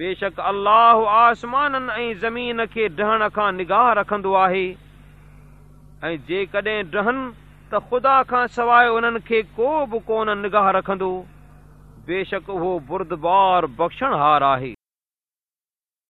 بيشڪ الله آسمانن ۽ زمين کي ڊهڻ کان نگاهه رکندو آهي. ۽ جيڪڏهن ڊهن ته خدا کان سواءِ انهن کي ڪو به ڪونه نگاهه رکندو. بيشڪ اهو بردبار بخشڻهار آهي.